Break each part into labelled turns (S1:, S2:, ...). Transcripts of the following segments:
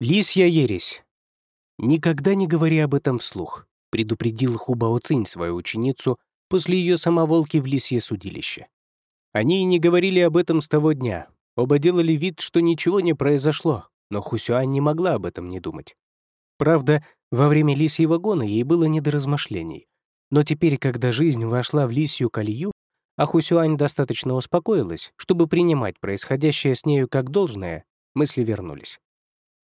S1: Лисья ересь. Никогда не говори об этом вслух, предупредил Хубао Цинь свою ученицу после ее самоволки в лисье судилище. Они и не говорили об этом с того дня. Оба делали вид, что ничего не произошло, но Хусюань не могла об этом не думать. Правда, во время лисьего гона ей было не до размышлений. Но теперь, когда жизнь вошла в лисью колею, а Хусюань достаточно успокоилась, чтобы принимать происходящее с нею как должное, мысли вернулись.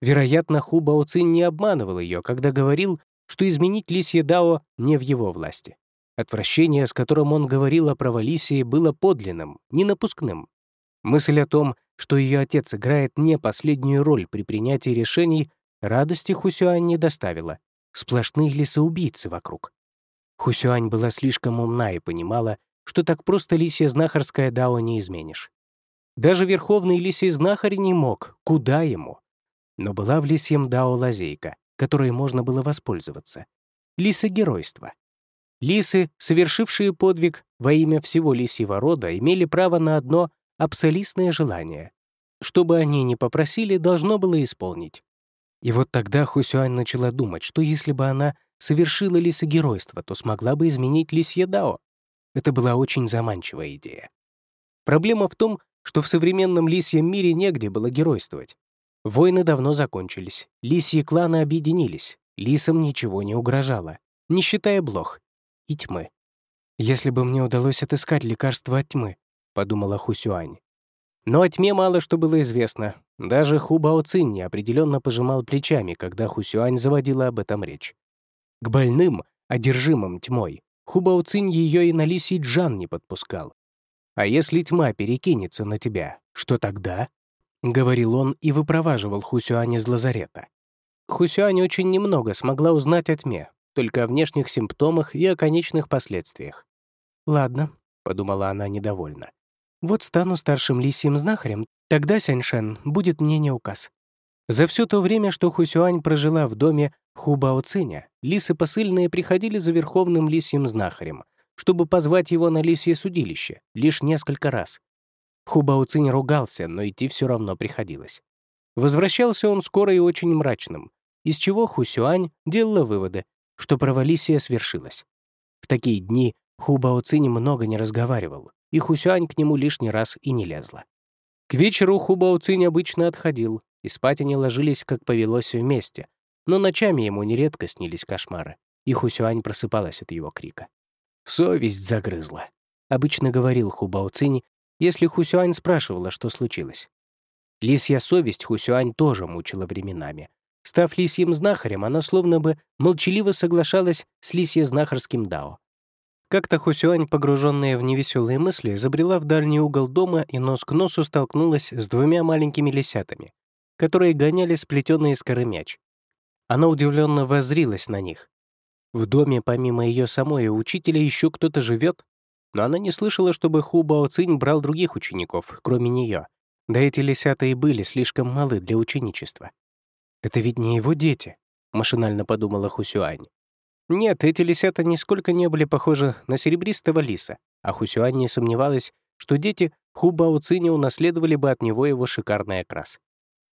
S1: Вероятно, Ху Бао Цин не обманывал ее, когда говорил, что изменить лисье Дао не в его власти. Отвращение, с которым он говорил о праволисии, было подлинным, не напускным. Мысль о том, что ее отец играет не последнюю роль при принятии решений, радости Хусюань не доставила. Сплошные лесоубийцы вокруг. Хусюань была слишком умна и понимала, что так просто лисья знахарская дао не изменишь. Даже верховный лисий знахарь не мог, куда ему. Но была в лисьем дао лазейка, которой можно было воспользоваться. Лисы-геройство. Лисы, совершившие подвиг во имя всего лисьего рода, имели право на одно абсолютное желание. Что бы они ни попросили, должно было исполнить. И вот тогда Хусюань начала думать, что если бы она совершила лисогеройство, то смогла бы изменить лисье Дао. Это была очень заманчивая идея. Проблема в том, что в современном лисьем мире негде было геройствовать. Войны давно закончились, лисьи кланы объединились, лисам ничего не угрожало, не считая блох и тьмы. «Если бы мне удалось отыскать лекарство от тьмы», — подумала Хусюань. Но о тьме мало что было известно, даже Ху Бао Цинь неопределенно пожимал плечами, когда Хусюань заводила об этом речь. К больным, одержимым тьмой, Ху Бао Цинь ее и на лисий Джан не подпускал. «А если тьма перекинется на тебя, что тогда?» — говорил он и выпроваживал Хусюань из лазарета. Хусюань очень немного смогла узнать о тьме, только о внешних симптомах и о конечных последствиях. «Ладно», — подумала она недовольно. «Вот стану старшим лисьим знахарем, Тогда Сяньшен будет мне не указ. За все то время, что Хусюань прожила в доме Хубао Циня, лисы посыльные приходили за верховным лисьим знахарем, чтобы позвать его на лисье судилище, лишь несколько раз. Хубао Цинь ругался, но идти все равно приходилось. Возвращался он скоро и очень мрачным, из чего Хусюань делала выводы, что провалисия свершилась. В такие дни Хубао Цинь много не разговаривал, и Хусюань к нему лишний раз и не лезла. К вечеру Хубао Цинь обычно отходил, и спать они ложились, как повелось, вместе. Но ночами ему нередко снились кошмары, и Хусюань просыпалась от его крика. «Совесть загрызла», — обычно говорил Хубао Цинь, если Хусюань спрашивала, что случилось. Лисья совесть Хусюань тоже мучила временами. Став лисьим знахарем, она словно бы молчаливо соглашалась с лисье-знахарским дао. Как-то Хусюань, погруженная в невеселые мысли, забрела в дальний угол дома и нос к носу столкнулась с двумя маленькими лисятами, которые гоняли сплетенный из коры мяч. Она удивленно воззрилась на них. В доме, помимо ее самой и учителя, еще кто-то живет, но она не слышала, чтобы Ху Бао Цинь брал других учеников, кроме нее. Да эти лисята и были слишком малы для ученичества. «Это ведь не его дети», — машинально подумала Хусюань. Нет, эти лисята нисколько не были похожи на серебристого лиса, а Хусюань не сомневалась, что дети Хубао Циня унаследовали бы от него его шикарный окрас.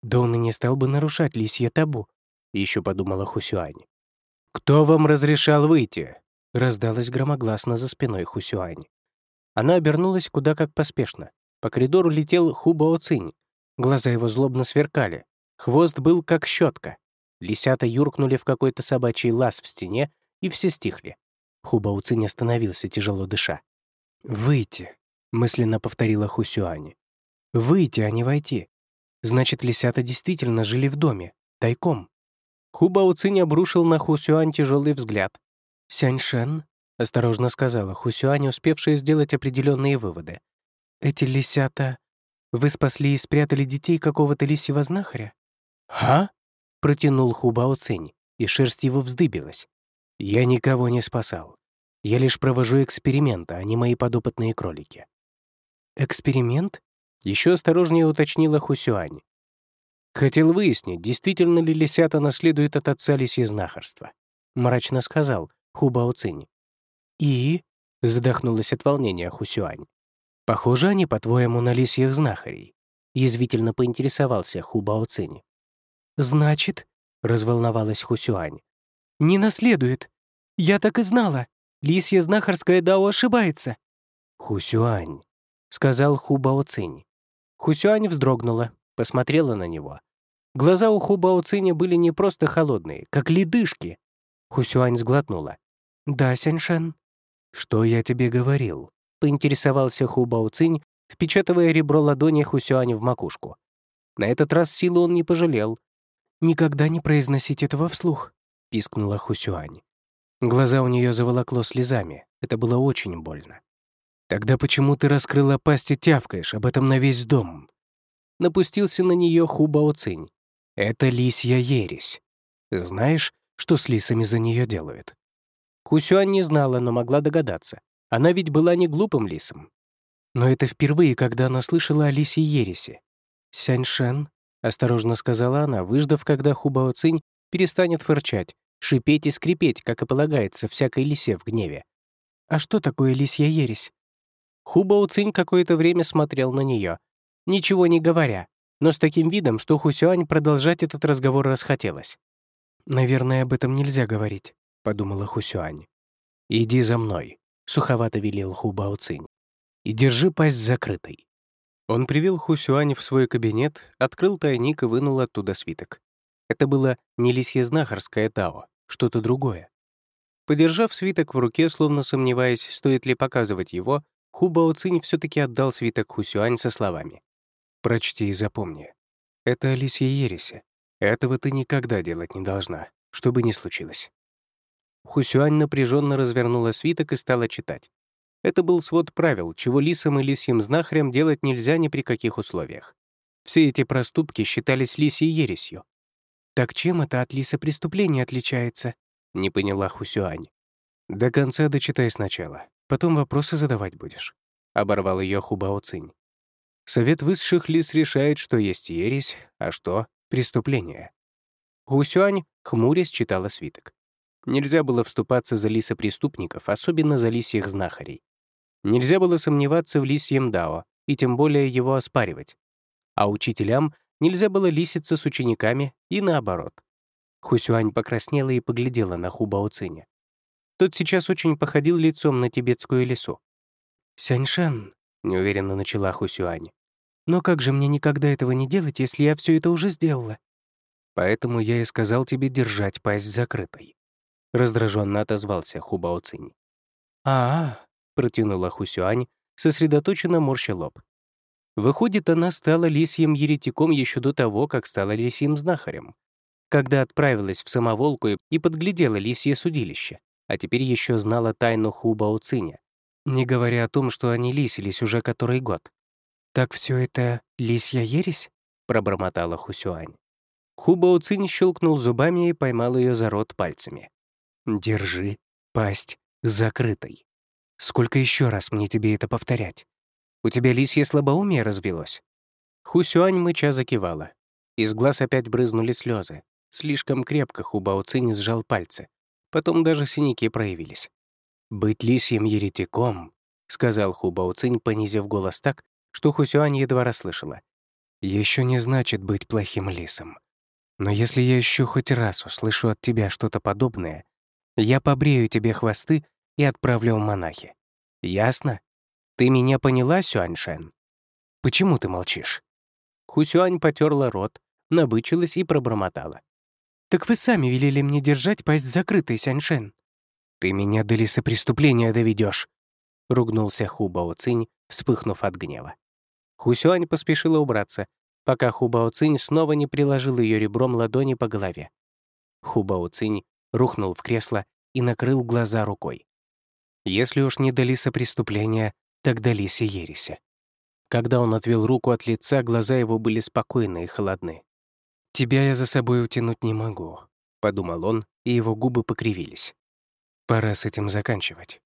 S1: «Да он и не стал бы нарушать лисье табу», — еще подумала Хусюань. «Кто вам разрешал выйти?» — раздалось громогласно за спиной Хусюань. Она обернулась куда как поспешно. По коридору летел Хубао Цинь. Глаза его злобно сверкали. Хвост был как щетка. Лисята юркнули в какой-то собачий лаз в стене и все стихли. Хубауци не остановился, тяжело дыша. «Выйти», — мысленно повторила Хусюани. «Выйти, а не войти. Значит, лисята действительно жили в доме, тайком». Хубауцинь обрушил на Хусюань тяжелый взгляд. «Сяньшен», — осторожно сказала Хусюань, успевшая сделать определенные выводы. «Эти лисята... Вы спасли и спрятали детей какого-то лисьего знахаря?» «Ха?» — протянул Хубао Цинь, и шерсть его вздыбилась. Я никого не спасал. Я лишь провожу эксперименты, а не мои подопытные кролики. Эксперимент? Еще осторожнее уточнила Хусюань. Хотел выяснить, действительно ли лисята наследуют от отца лисье знахарства. Мрачно сказал Хубао Цинь. И? Задохнулась от волнения Хусюань. Похоже, они, по-твоему, на лисьих знахарей. Язвительно поинтересовался Хубао Цинь. «Значит», — разволновалась Хусюань, «не наследует. Я так и знала. Лисья знахарская Дао ошибается». «Хусюань», — сказал Хубао Цинь. Хусюань вздрогнула, посмотрела на него. Глаза у Хубао Циня были не просто холодные, как ледышки. Хусюань сглотнула. «Да, Сяньшен». «Что я тебе говорил?» — поинтересовался Хубао Цинь, впечатывая ребро ладони Хусюань в макушку. На этот раз силы он не пожалел. «Никогда не произносить этого вслух», — пискнула Хусюань. Глаза у нее заволокло слезами. Это было очень больно. «Тогда почему ты раскрыла пасть и тявкаешь об этом на весь дом?» Напустился на нее Хубао Цинь. «Это лисья ересь. Знаешь, что с лисами за нее делают?» Хусюань не знала, но могла догадаться. Она ведь была не глупым лисом. Но это впервые, когда она слышала о лисе ересе. «Сяньшен», — осторожно сказала она, выждав, когда Хубао Цинь перестанет фырчать, шипеть и скрипеть, как и полагается всякой лисе в гневе. «А что такое лисья ересь?» Хубао Цинь какое-то время смотрел на нее, ничего не говоря, но с таким видом, что Хусюань продолжать этот разговор расхотелось. «Наверное, об этом нельзя говорить», — подумала Хусюань. «Иди за мной», — суховато велел Хубао Цинь. «И держи пасть закрытой». Он привел Хусюань в свой кабинет, открыл тайник и вынул оттуда свиток. Это было не лисье знахарское Тао, что-то другое. Подержав свиток в руке, словно сомневаясь, стоит ли показывать его, Хубао Цинь все-таки отдал свиток Хусюань со словами. «Прочти и запомни. Это лисье ереси. Этого ты никогда делать не должна, что бы ни случилось». Хусюань напряженно развернула свиток и стала читать. Это был свод правил, чего лисам и лисьим знахарям делать нельзя ни при каких условиях. Все эти проступки считались лисьей ересью. «Так чем это от лиса преступления отличается?» — не поняла Хусюань. «До конца дочитай сначала, потом вопросы задавать будешь», — оборвал ее Хубао Цинь. Совет высших лис решает, что есть ересь, а что — преступление. Хусюань, хмурясь, читала свиток. Нельзя было вступаться за лиса преступников, особенно за лисьих знахарей. Нельзя было сомневаться в лисьем дао, и тем более его оспаривать. А учителям нельзя было лиситься с учениками и наоборот. Хусюань покраснела и поглядела на Хубао Циня. Тот сейчас очень походил лицом на тибетскую лису. «Сяньшен», — неуверенно начала Хусюань, «но как же мне никогда этого не делать, если я все это уже сделала?» «Поэтому я и сказал тебе держать пасть закрытой», — раздраженно отозвался Хубао Цинь. «А-а», протянула Хусюань, сосредоточенно морща лоб. Выходит, она стала лисьим еретиком еще до того, как стала лисьим знахарем, когда отправилась в самоволку и подглядела лисье судилище, а теперь еще знала тайну Хубао Циня, не говоря о том, что они лисились уже который год. «Так все это лисья ересь?» — пробормотала Хусюань. Хубао Цинь щелкнул зубами и поймал ее за рот пальцами. «Держи пасть закрытой», Сколько еще раз мне тебе это повторять? У тебя лисье слабоумие развелось?» Хусюань мыча закивала. Из глаз опять брызнули слезы. Слишком крепко Хубао Цинь сжал пальцы. Потом даже синяки проявились. «Быть лисьим еретиком», — сказал Хубао Цинь, понизив голос так, что Хусюань едва расслышала. «Еще не значит быть плохим лисом. Но если я еще хоть раз услышу от тебя что-то подобное, я побрею тебе хвосты и отправлю в монахи. Ясно? Ты меня поняла, Сюаньшен? Почему ты молчишь?» Хусюань потерла рот, набычилась и пробормотала. «Так вы сами велели мне держать пасть закрытой, Сяньшен». «Ты меня до лесопреступления доведешь, ругнулся Хубао Цинь, вспыхнув от гнева. Хусюань поспешила убраться, пока Хубао Цинь снова не приложил ее ребром ладони по голове. Хубао Цинь рухнул в кресло и накрыл глаза рукой. Если уж не дались преступления, так дались и ереси. Когда он отвел руку от лица, глаза его были спокойны и холодны. «Тебя я за собой утянуть не могу», — подумал он, и его губы покривились. «Пора с этим заканчивать.